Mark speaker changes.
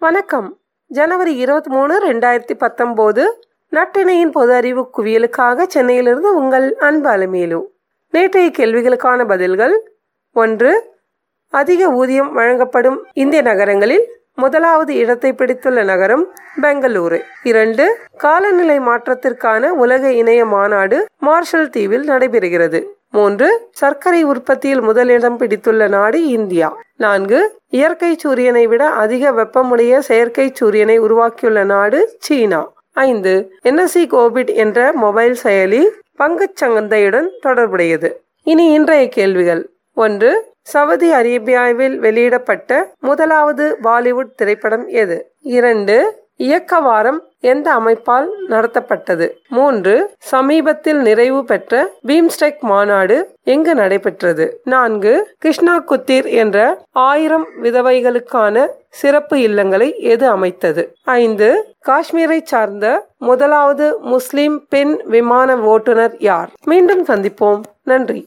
Speaker 1: வணக்கம். ஜனவரி இருபத்தி மூணு ரெண்டாயிரத்தி பத்தொம்போது. நட்டினையின் பொது அறிவு குவியலுக்காக சென்னையிலிருந்து உங்கள் அன்பு அலமேலு. நேற்றைய கேள்விகளுக்கான பதில்கள் ஒன்று அதிக ஊதியம் வழங்கப்படும் இந்திய நகரங்களில் முதலாவது இடத்தை பிடித்துள்ள நகரம் பெங்களூரு. இரண்டு காலநிலை மாற்றத்திற்கான உலக இணைய மாநாடு மார்ஷல் தீவில் நடைபெறுகிறது. மூன்று சர்க்கரை உற்பத்தியில் முதலிடம் பிடித்துள்ள நாடு இந்தியா. நான்கு இயற்கை சூரியனை விட அதிக வெப்பமுடைய செயற்கை சூரியனை உருவாக்கியுள்ள நாடு சீனா. ஐந்து என்எஸ்சி கோபிட் என்ற மொபைல் செயலி பங்குச் சங்கந்தையுடன் தொடர்புடையது. இனி இன்றைய கேள்விகள். ஒன்று சவுதி அரேபியாவில் வெளியிடப்பட்ட முதலாவது பாலிவுட் திரைப்படம் எது? இரண்டு இயக்க வாரம் எந்த அமைப்பால் நடத்தப்பட்டது? மூன்று சமீபத்தில் நிறைவு பெற்ற பீம்ஸ்டெக் மாநாடு எங்கு நடைபெற்றது? நான்கு கிருஷ்ணா குத்தீர் என்ற ஆயிரம் விதவைகளுக்கான சிறப்பு இல்லங்களை எது அமைத்தது? ஐந்து காஷ்மீரை சார்ந்த முதலாவது முஸ்லிம் பெண் விமான ஓட்டுநர் யார்? மீண்டும் சந்திப்போம். நன்றி.